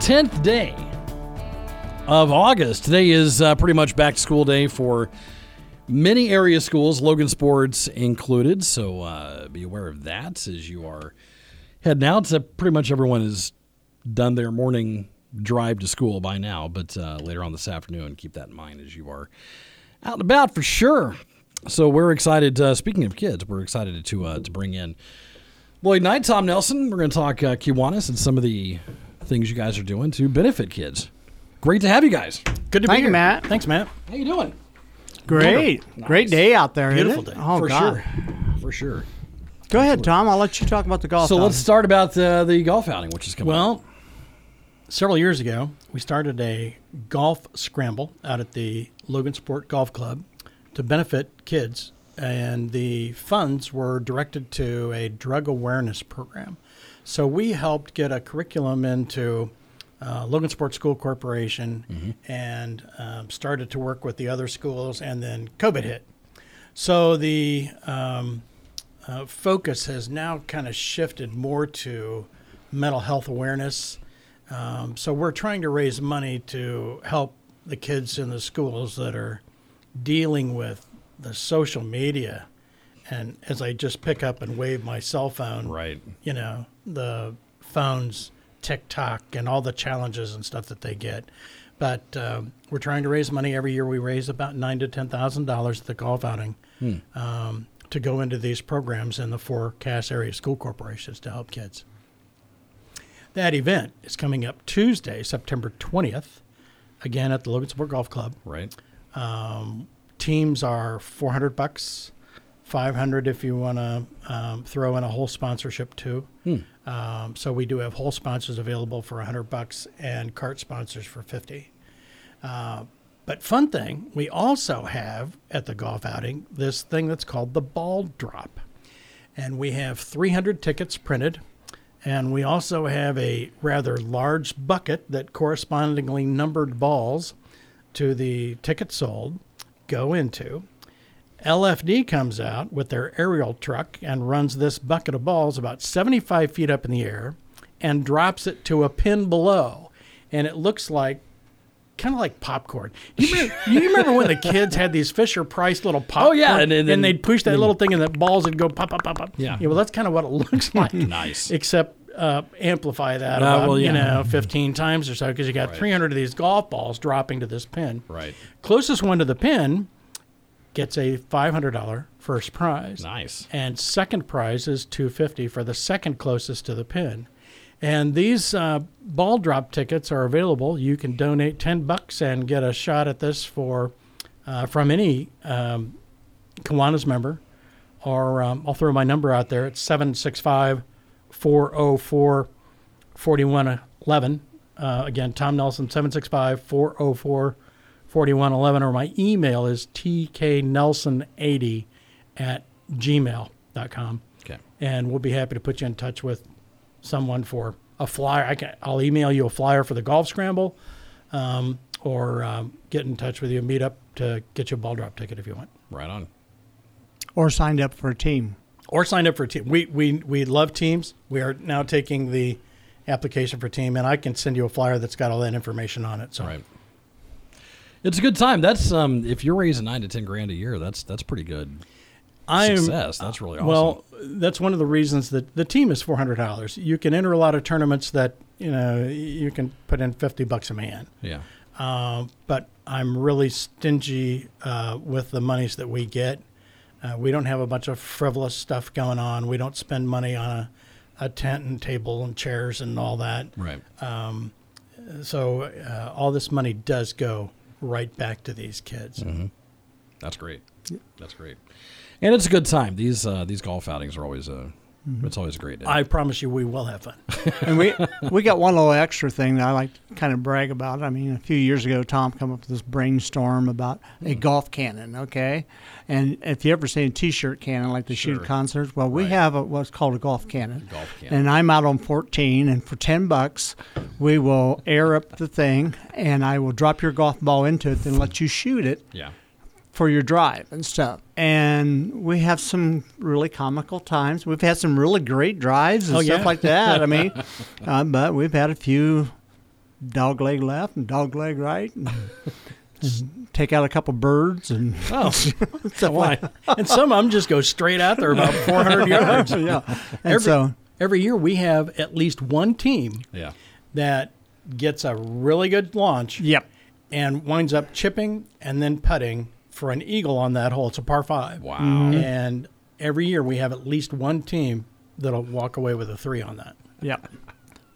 10th day of August. Today is uh, pretty much back to school day for many area schools, Logansport's included. So uh, be aware of that as you are heading out. So pretty much everyone has done their morning drive to school by now, but uh, later on this afternoon, keep that in mind as you are out and about for sure. So we're excited. Uh, speaking of kids, we're excited to uh, to bring in Lloyd Knight, Tom Nelson. We're going to talk uh, Kiwanis and some of the things you guys are doing to benefit kids. Great to have you guys. Good to Thank be you, here. Matt. Thanks, Matt. How you doing? Great. Nice. Great day out there. isn't Beautiful it? day. Oh, for God. sure. For sure. Go ahead, Tom. I'll let you talk about the golf. So outing. let's start about uh, the golf outing, which is coming. up. Well, several years ago, we started a golf scramble out at the Logansport Golf Club to benefit kids, and the funds were directed to a drug awareness program. So we helped get a curriculum into uh, Logansport's School Corporation and um, started to work with the other schools, and then COVID hit. So the um, uh, focus has now kind of shifted more to mental health awareness. Um, so we're trying to raise money to help the kids in the schools that are dealing with the social media. And as I just pick up and wave my cell phone, right. you know, the phones, TikTok, and all the challenges and stuff that they get. But um, we're trying to raise money every year. We raise about nine to ten thousand dollars at the golf outing um, to go into these programs in the four Cass area school corporations to help kids. That event is coming up Tuesday, September twentieth, again at the Logansport Golf Club. Right. Teams are four hundred bucks, five hundred if you want to um, throw in a whole sponsorship too. Um, so we do have whole sponsors available for hundred bucks and cart sponsors for fifty. Uh, but fun thing, we also have at the golf outing this thing that's called the ball drop, and we have three hundred tickets printed. And we also have a rather large bucket that correspondingly numbered balls to the ticket sold go into. LFD comes out with their aerial truck and runs this bucket of balls about 75 feet up in the air and drops it to a pin below. And it looks like kind of like popcorn. You remember, you remember when the kids had these Fisher Price little popcorn? Oh, yeah, and then- then- they'd push that little thing and the balls would go pop, pop, pop, pop. Yeah. well, that's kind of what it looks like. Nice. Except uh, amplify that Uh, about, well, you know, 15 times or so because you got Right. 300 of these golf balls dropping to this pin. Right. Closest one to the pin gets a $500 first prize. Nice. And second prize is 250 for the second closest to the pin. And these uh, ball drop tickets are available. You can donate 10 bucks and get a shot at this for uh, from any um, Kiwanis member. Or um, I'll throw my number out there. It's 765 404 4111. Uh, again, Tom Nelson, 765 404 4111. Or my email is tknelson80 at gmail.com. Okay. And we'll be happy to put you in touch with someone for a flyer. I can, I'll email you a flyer for the golf scramble um, or um, get in touch with you, meet up to get you a ball drop ticket if you want. Right on. or signed up for a team. Or sign up for a team. We we we love teams. We are now taking the application for team, and I can send you a flyer that's got all that information on it. So Right. It's a good time. That's um, if you're raising nine to ten grand a year, that's that's pretty good I'm success. That's really awesome. well. That's one of the reasons that the team is four hundred dollars. You can enter a lot of tournaments that you know you can put in fifty bucks a man. yeah. Um, but I'm really stingy uh, with the monies that we get. Uh, we don't have a bunch of frivolous stuff going on. We don't spend money on a, a tent and table and chairs and all that. Right. So uh, all this money does go right back to these kids. That's great. That's great. And it's a good time. These uh, these golf outings are always a It's always a great day. I promise you, we will have fun. and we we got one little extra thing that I like to kind of brag about. I mean, a few years ago, Tom came up with this brainstorm about a Hmm. golf cannon. Okay, and if you ever seen a T-shirt cannon like they shoot Sure. at concerts, well, we Right. have a, what's called a golf cannon. Golf cannon. And I'm out on 14, and for 10 bucks, we will air up the thing, and I will drop your golf ball into it, then let you shoot it yeah. For your drive and stuff. And we have some really comical times. We've had some really great drives and Oh, stuff yeah. like that. I mean, uh, but we've had a few dog leg left and dog leg right. And, and take out a couple birds and Oh, stuff why? like and some of them just go straight out there about 400 yards. yeah. And Every, so every year we have at least one team Yeah. that gets a really good launch yep. and winds up chipping and then putting for an eagle on that hole. It's a par five. Wow. And every year we have at least one team that'll walk away with a three on that. Yep.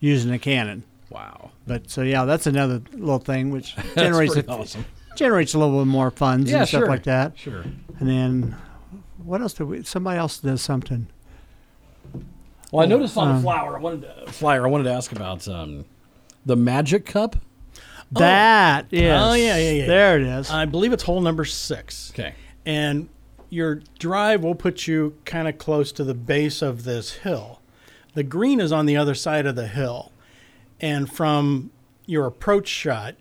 Using a cannon. Wow. But so yeah, that's another little thing which generates a, awesome. generates a little bit more funds Yeah, and stuff sure. like that. Sure. And then what else did we? Somebody else does something. Well, I noticed on the Um, flower. I wanted to, flyer. I wanted to ask about um, the Magic Cup. Oh. That oh, is. Oh, yeah, yeah, yeah. There it is. I believe it's hole number six. Okay. and your drive will put you kind of close to the base of this hill. The green is on the other side of the hill, and from your approach shot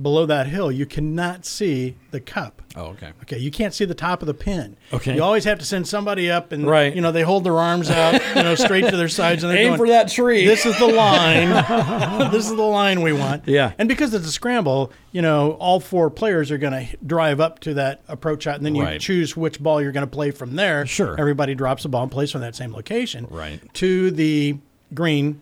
below that hill, you cannot see the cup. Oh, okay. Okay, you can't see the top of the pin. Okay. you always have to send somebody up, and Right. you know they hold their arms out, you know, straight to their sides, and they're Aim going, for that tree. This is the line. this is the line we want. Yeah. And because it's a scramble, you know, all four players are going to drive up to that approach shot, and then you Right. choose which ball you're going to play from there. Sure. Everybody drops a ball and plays from that same location. Right. To the green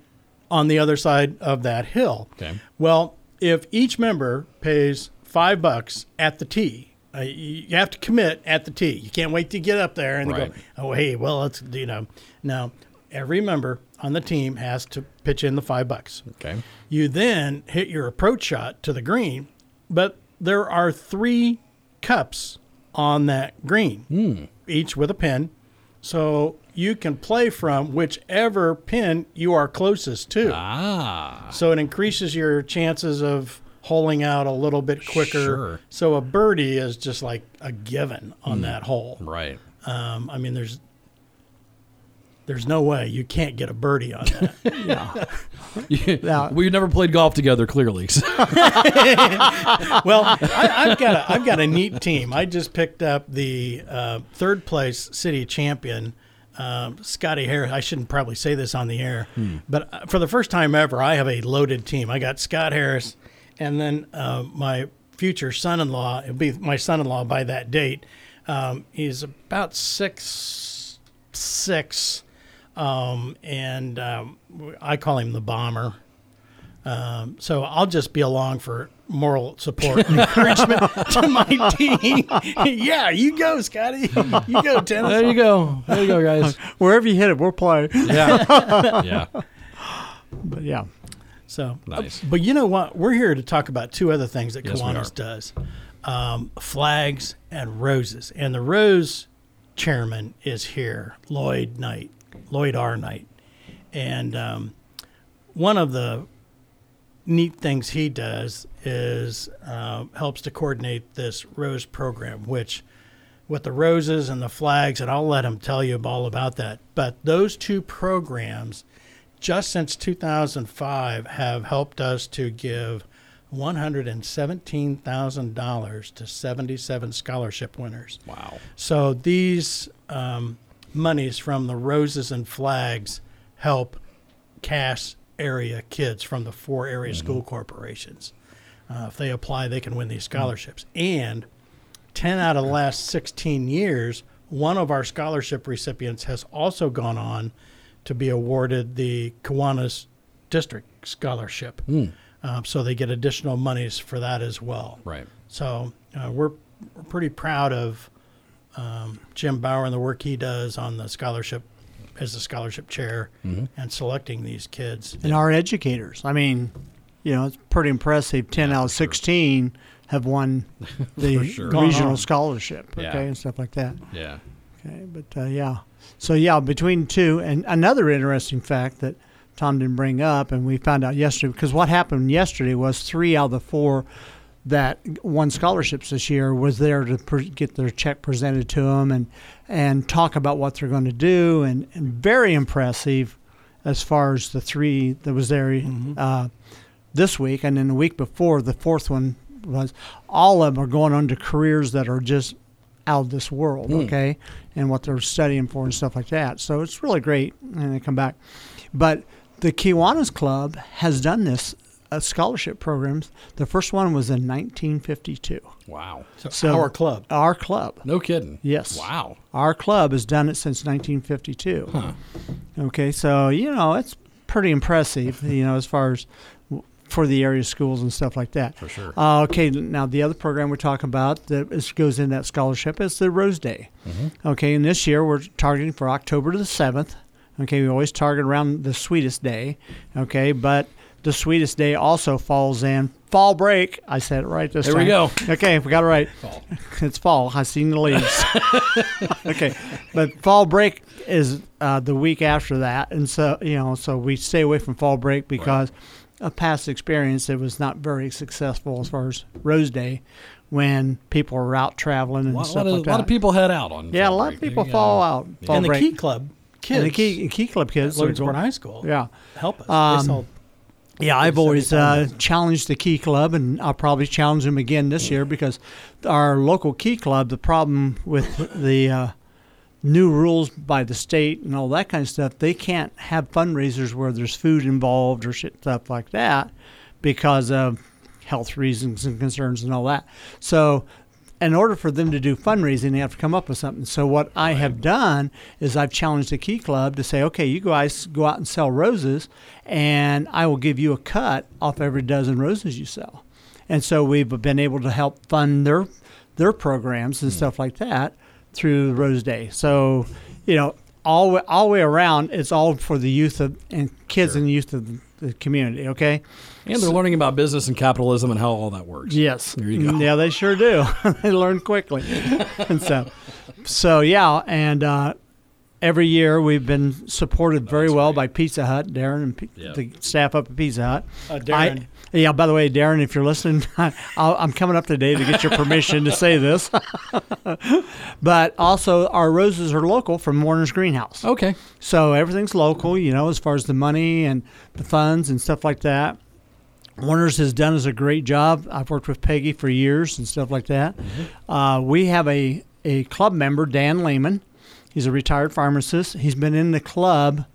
on the other side of that hill. Okay. Well, if each member pays five bucks at the tee, uh, you have to commit at the tee. You can't wait to get up there and Right. go, oh, hey, well, let's, you know. Now, every member on the team has to pitch in the five bucks. Okay. You then hit your approach shot to the green, but there are three cups on that green, each with a pin. So you can play from whichever pin you are closest to. Ah. So it increases your chances of holing out a little bit quicker. Sure. So a birdie is just like a given on that hole. Right. Um, I mean, there's there's no way you can't get a birdie on that. Yeah. We've never played golf together, clearly. so- well, I, I've got a, I've got a neat team. I just picked up the uh, third place city champion, um, Scotty Harris. I shouldn't probably say this on the air, but uh, for the first time ever, I have a loaded team. I got Scott Harris, and then uh, my future son-in-law. It'll be my son-in-law by that date. Um, he's about six six, um, and um, I call him the bomber. Um, so I'll just be along for moral support and encouragement to my team. yeah, you go, Scotty. You go, tennis. there you go. There you go, guys. Wherever you hit it, we'll play. Yeah. yeah. But yeah. So, Nice. uh, but you know what? We're here to talk about two other things that Yes, Kiwanis does: um, flags and roses. And the rose chairman is here, Lloyd Knight, Lloyd R. Knight, and um, one of the neat things he does is uh, helps to coordinate this rose program, which with the roses and the flags, and I'll let him tell you all about that. But those two programs, just since 2005, have helped us to give $117,000 to 77 scholarship winners. Wow. So these um, monies from the roses and flags help Cass area kids from the four area school corporations. Uh, if they apply, they can win these scholarships. And 10 out of the last 16 years, one of our scholarship recipients has also gone on to be awarded the Kiwanis District Scholarship. Um, so they get additional monies for that as well. Right. So uh, we're, we're pretty proud of um, Jim Bauer and the work he does on the scholarship as the scholarship chair and selecting these kids. And our educators. I mean, you know, it's pretty impressive. 10 out of 16 have won the sure. Regional on. scholarship, okay, Yeah. and stuff like that. Yeah. Okay, but uh, yeah, so yeah, between two and another interesting fact that Tom didn't bring up, and we found out yesterday because what happened yesterday was three out of the four that won scholarships this year was there to pre- get their check presented to them and and talk about what they're going to do, and, and very impressive as far as the three that was there uh, this week, and then the week before, the fourth one was all of them are going on to careers that are just out of this world, okay, and what they're studying for and stuff like that. So it's really great, and they come back. But the Kiwanis Club has done this uh, scholarship programs. The first one was in 1952. Wow. So, So- our club. Our club, No kidding. yes, Wow. our club has done it since 1952. Huh. Okay, so you know it's pretty impressive, you know, as far as for the area schools and stuff like that. For sure. Uh, okay, now the other program we're talking about that is, goes in that scholarship is the Rose Day. Okay, and this year we're targeting for October the seventh. Okay, we always target around the sweetest day. Okay, but the sweetest day also falls in fall break. I said it right this There time. we go. Okay, we got it right. Fall. It's fall. I seen the leaves. okay, but fall break is uh, the week after that, and so you know, so we stay away from fall break because of past experience. It was not very successful as far as Rose Day when people were out traveling and lot, stuff lot of, like that. A lot of people head out on. yeah, a fall lot of people Yeah. fall out. Fall and the. Key Club kids. and the key key club kids. at are Logansport High School. Yeah. Help us. Um, They sell- Yeah, I've always uh, challenged the Key Club, and I'll probably challenge them again this year because our local Key Club, the problem with the uh, new rules by the state and all that kind of stuff, they can't have fundraisers where there's food involved or shit stuff like that because of health reasons and concerns and all that. So, in order for them to do fundraising, they have to come up with something. So, what I have done is I've challenged the Key Club to say, okay, you guys go out and sell roses, and I will give you a cut off every dozen roses you sell. And so we've been able to help fund their their programs and hmm. stuff like that through Rose Day. So, you know, all all the way around, it's all for the youth of, and kids and youth of the community. Okay. And they're learning about business and capitalism and how all that works. Yes. There you go. Yeah, they sure do. they learn quickly. and so, so yeah, and uh, every year we've been supported very well by Pizza Hut, Darren and P- Yeah. the staff up at Pizza Hut. Uh, Darren. I, yeah, by the way, Darren, if you're listening, I'll, I'm coming up today to get your permission to say this. but also, our roses are local from Warner's Greenhouse. Okay. So everything's local, you know, as far as the money and the funds and stuff like that. Warner's has done us a great job. I've worked with Peggy for years and stuff like that. Uh, we have a, a club member, Dan Lehman. He's a retired pharmacist. He's been in the club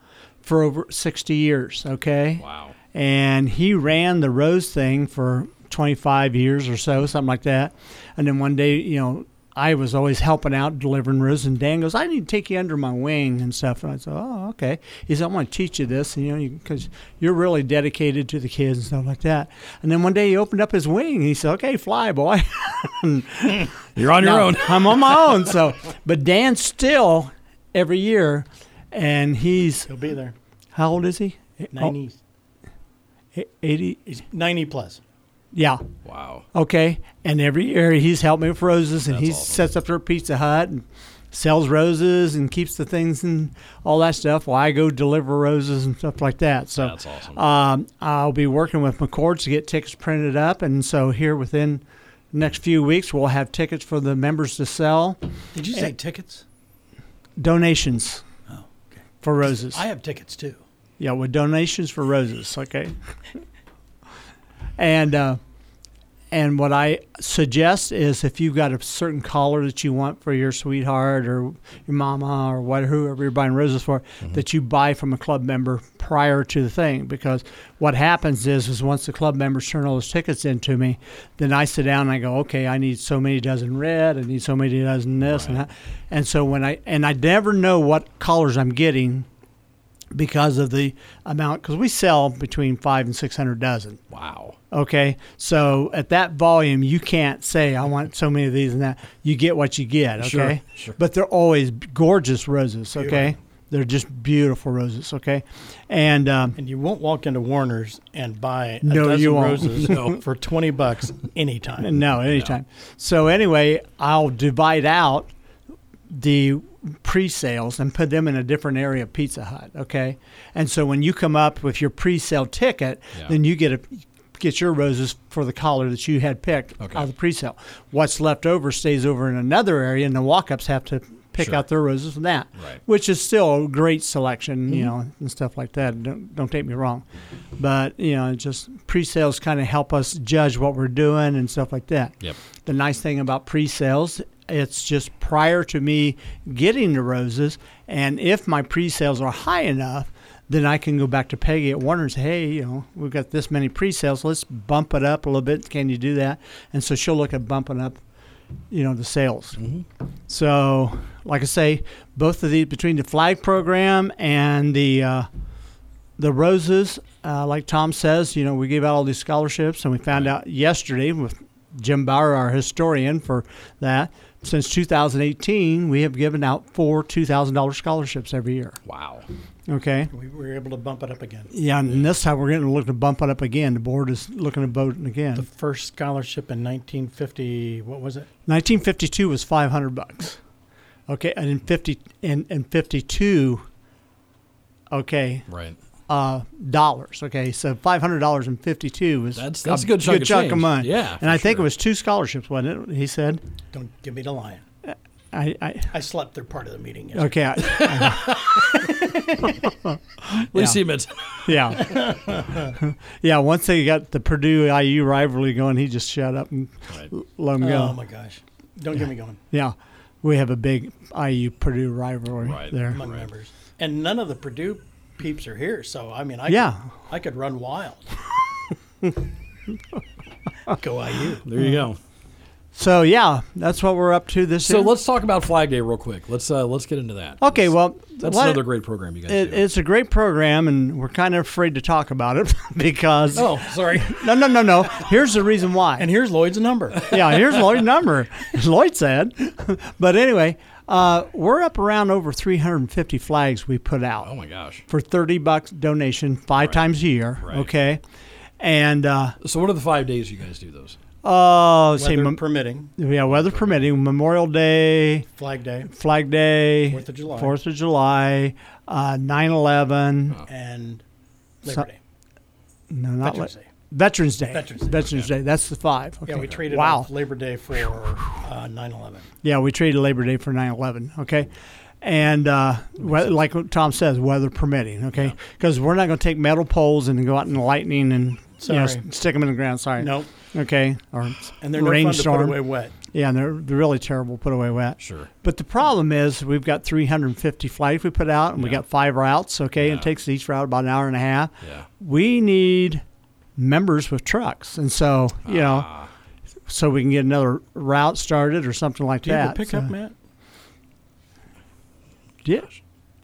for over 60 years, okay? Wow. and he ran the rose thing for 25 years or so, something like that. And then one day, you know, I was always helping out delivering roses, and Dan goes, "I need to take you under my wing and stuff." And I said, "Oh, okay." He said, "I want to teach you this, you know, because you, are really dedicated to the kids and stuff like that." And then one day he opened up his wing, and he said, "Okay, fly, boy." You're on your Now, own. I'm on my own. So, but Dan still every year, and he's He'll be there. how old is he? 90, Oh, 80. 90 plus. Yeah. Wow. Okay. And every year he's helped me with roses and That's he awesome. sets up their Pizza Hut and sells roses and keeps the things and all that stuff while I go deliver roses and stuff like that. So That's awesome. um, I'll be working with McCords to get tickets printed up. And so here within the next few weeks, we'll have tickets for the members to sell, Did you say tickets? donations Oh, okay. for roses. I have tickets too. Yeah, with donations for roses. Okay. and uh, and what I suggest is if you've got a certain collar that you want for your sweetheart or your mama or what whoever you're buying roses for, mm-hmm. that you buy from a club member prior to the thing. Because what happens is is once the club members turn all those tickets into me, then I sit down and I go, okay, I need so many dozen red, I need so many dozen this and that. And so when I and I never know what collars I'm getting because of the amount because we sell between five and six hundred dozen Wow. okay so at that volume you can't say i want so many of these and that you get what you get okay Sure, sure. but they're always gorgeous roses okay they're just beautiful roses okay and um, And you won't walk into Warner's and buy a No, dozen you won't. roses No. for 20 bucks anytime. No, anytime. So anyway, I'll divide out the pre-sales and put them in a different area of Pizza Hut. Okay, and so when you come up with your pre-sale ticket, Yeah. then you get a get your roses for the collar that you had picked Okay. out of the pre-sale. What's left over stays over in another area, and the walk-ups have to pick Sure. out their roses from that, Right. which is still a great selection, you mm-hmm. know, and stuff like that. Don't don't take me wrong, but you know, just pre-sales kind of help us judge what we're doing and stuff like that. Yep. The nice thing about pre-sales, it's just prior to me getting the roses, and if my pre-sales are high enough, then I can go back to Peggy at Warner and say, hey, you know, we've got this many pre-sales, let's bump it up a little bit. Can you do that? And so she'll look at bumping up, you know, the sales. So, like I say, both of these between the flag program and the uh, the roses, uh, like Tom says, you know, we gave out all these scholarships, and we found out yesterday with Jim Bauer, our historian, for that. Since 2018, we have given out four $2,000 scholarships every year. Wow. Okay. We were able to bump it up again. Yeah, and this time we're going to look to bump it up again. The board is looking to vote again. The first scholarship in 1950, what was it? 1952 was 500 bucks. Okay, and in 50 in, in 52, okay, Right. Uh, dollars. Okay, so five hundred dollars and fifty two was That's- that's a good chunk of change. money. Yeah, and for I think it was two scholarships, wasn't it? He said. Don't give me the lion. I, I I slept through part of the meeting yesterday. okay, I, At least he admits. yeah, yeah. Once they got the Purdue IU rivalry going, he just shut up and Right. let him go. Oh my gosh! Don't get me going Yeah, we have a big IU Purdue rivalry Right. there. among Right. members, and none of the Purdue peeps are here. So I mean, I Yeah. could, I could run wild. Go IU. There you go. So yeah, that's what we're up to this So year. let's talk about Flag Day real quick. Let's uh, let's get into that. Okay, well, that's another great program you guys It, do. it's a great program, and we're kind of afraid to talk about it because oh, sorry. no, no, no, no. Here's the reason why. And here's Lloyd's number. yeah, here's Lloyd's number. Lloyd said. but anyway, uh, we're up around over 350 flags we put out Oh my gosh. for 30 bucks donation five times a year. Right. Okay. And, uh, So what are the five days you guys do those? Uh, say, Weather mem- permitting, yeah, weather permitting, Memorial Day, Flag Day, Flag Day, Fourth of July. Fourth of July, uh, 9/11. and Labor So- Day. No, not Veterans Day. Veterans Day. Veterans Day. Veterans Day. That's the five. Yeah, we traded Wow. off Labor Day for uh, 9/11. Yeah, we traded Labor Day for 9/11. Okay, and uh, we- like Tom says, weather permitting. Okay, because we're not going to take metal poles and go out in the lightning and Sorry. s- stick them in the ground. Sorry. Nope. Okay. Or And they're no fun to rainstorm. put away wet. Yeah, and they're, they're really terrible. Put away wet. Sure. But the problem is we've got 350 flights we put out, and we got five routes. Okay, Yeah. it takes each route about an hour and a half. Yeah. We need members with trucks, and so you know, Ah, so we can get another route started or something like Do you have that. a pickup, So- Matt? Yeah.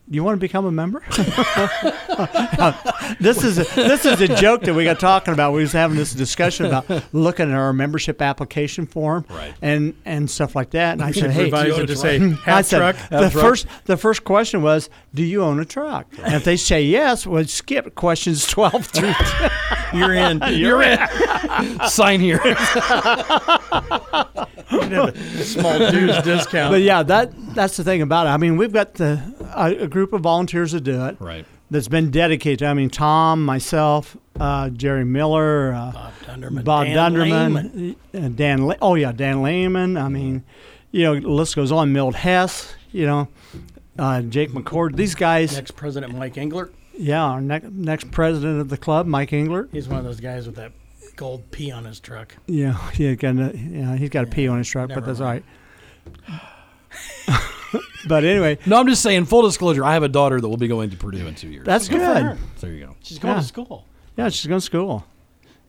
You want to become a member? this is a, this is a joke that we got talking about. We was having this discussion about looking at our membership application form Right. and and stuff like that. And I said, "Hey, Revise you own it a to say I half said truck. the first the first question was, "Do you own a truck?" And if they say yes, well, skip questions twelve through. You're in. You're in. sign here. Small dues discount. But yeah, that that's the thing about it. I mean, we've got the a, a group of volunteers that do it. right. That's been dedicated. I mean, Tom, myself, uh, Jerry Miller, uh, Bob Dunderman. Bob Dan Dunderman, Lehman. uh, Dan. Le- oh yeah, Dan Lehman. I mean, you know, the list goes on. Milt Hess. You know, uh, Jake McCord. These guys. Next president Mike Engler. Yeah, our next next president of the club, Mike Engler. He's one of those guys with that gold P on his truck. Yeah, he got a, yeah, he's got a P on his truck, but that's mind. all right. but anyway, No, I'm just saying. Full disclosure. I have a daughter that will be going to Purdue in two years. that's Good for good. there you go. She's going Yeah. to school. Yeah, she's going to school.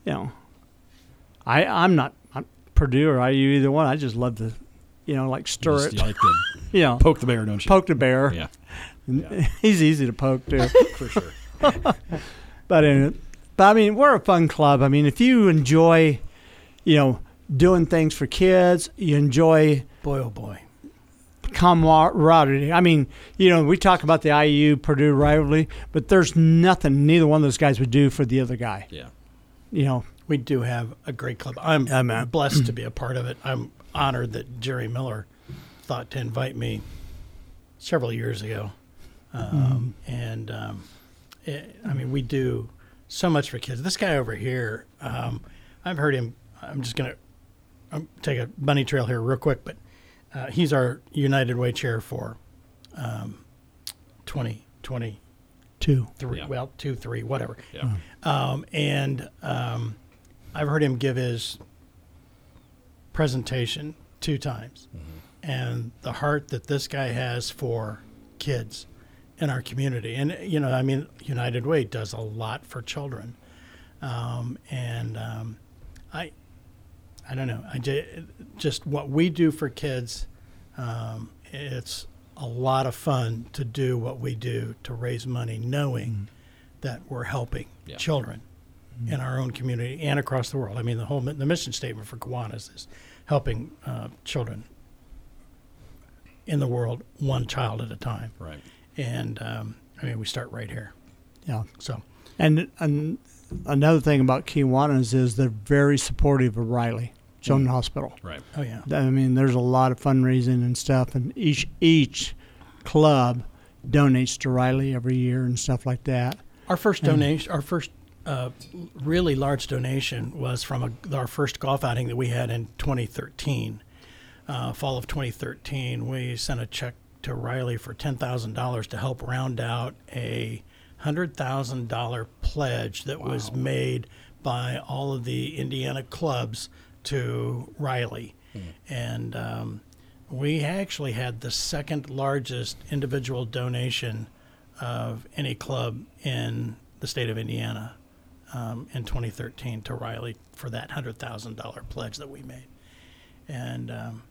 You know, I I'm not I'm Purdue or IU either one. I just love to, you know, like stir Just, it. you like to You know, poke the bear, don't you? poke the bear. Yeah, He's easy to poke too. for sure. but in, but I mean, we're a fun club. I mean, if you enjoy, you know, doing things for kids, you enjoy Boy, oh boy. camaraderie. I mean, you know, we talk about the IU Purdue rivalry, but there's nothing neither one of those guys would do for the other guy. Yeah. You know, We do have a great club. I'm Yeah, man. blessed to be a part of it. I'm honored that Jerry Miller thought to invite me several years ago, um, and um, it, I mean we do so much for kids. This guy over here, um, I've heard him. I'm just gonna um, take a bunny trail here real quick, but uh, he's our United Way chair for um, 2023. Two. Yeah. Well, two, three, whatever. Yeah. Um, and um, I've heard him give his presentation two times. And the heart that this guy has for kids in our community. And, you know, I mean, United Way does a lot for children. Um, and um, I, I don't know. I ju- just what we do for kids, um, it's a lot of fun to do what we do to raise money, knowing that we're helping Yeah. children in our own community and across the world. I mean, the whole the mission statement for Kiwanis is helping uh, children in the world one child at a time. Right. And um, I mean, we start right here. Yeah. So And, and another thing about Kiwanis is they're very supportive of Riley Children's Hospital. Right. oh yeah, I mean, there's a lot of fundraising and stuff, and each each club donates to Riley every year and stuff like that. our first donation, our first uh, really large donation was from a, our first golf outing that we had in 2013, uh, fall of 2013. We sent a check to Riley for ten thousand dollars to help round out a hundred thousand dollar pledge that was made by all of the Indiana clubs to Riley, and um, we actually had the second largest individual donation of any club in the state of Indiana um, in 2013 to Riley for that hundred thousand dollar pledge that we made, and um,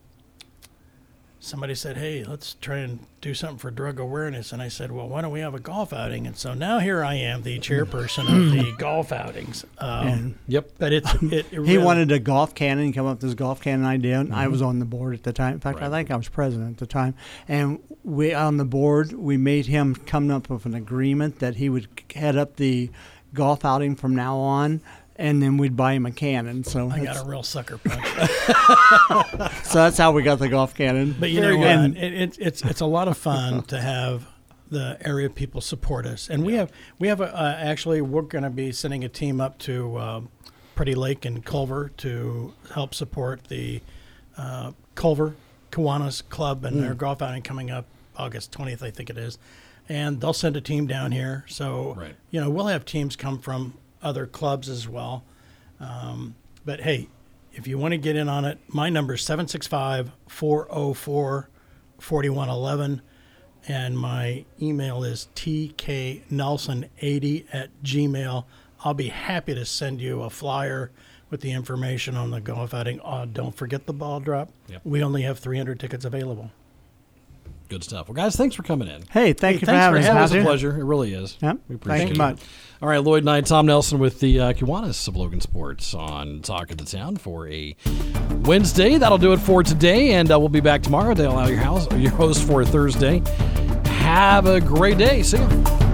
somebody said, "Hey, let's try and do something for drug awareness." And I said, "Well, why don't we have a golf outing?" And so now here I am, the chairperson of the golf outings. Um, And Yep. but it's it, it he wanted a golf cannon, come up with this golf cannon idea, and I was on the board at the time. In fact, I think I was president at the time. And we on the board, we made him come up with an agreement that he would head up the golf outing from now on. And then we'd buy him a cannon. So I got a real sucker punch. so that's how we got the golf cannon. But you Very know good. what? It, it, it's it's a lot of fun to have the area people support us, and we have we have a, uh, actually we're going to be sending a team up to uh, Pretty Lake and Culver to help support the uh, Culver Kiwanis Club and their golf outing coming up August twentieth, I think it is, and they'll send a team down here. So Right. you know we'll have teams come from other clubs as well. Um, but hey, if you want to get in on it, my number is 765 404 4111. And my email is tknelson80 at gmail. I'll be happy to send you a flyer with the information on the golf outing. Oh, don't forget the ball drop. Yep. We only have 300 tickets available. Good stuff. Well, guys, thanks for coming in. hey, thank Hey, you for having us, It was a pleasure. It really is. Yep. We appreciate Thank you it. much. All right, Lloyd Knight, Tom Nelson with the uh, Kiwanis of Logansport's on Talk of the Town for a Wednesday. That'll do it for today, and uh, we'll be back tomorrow. Dale, your house, your host for Thursday. Have a great day. See you.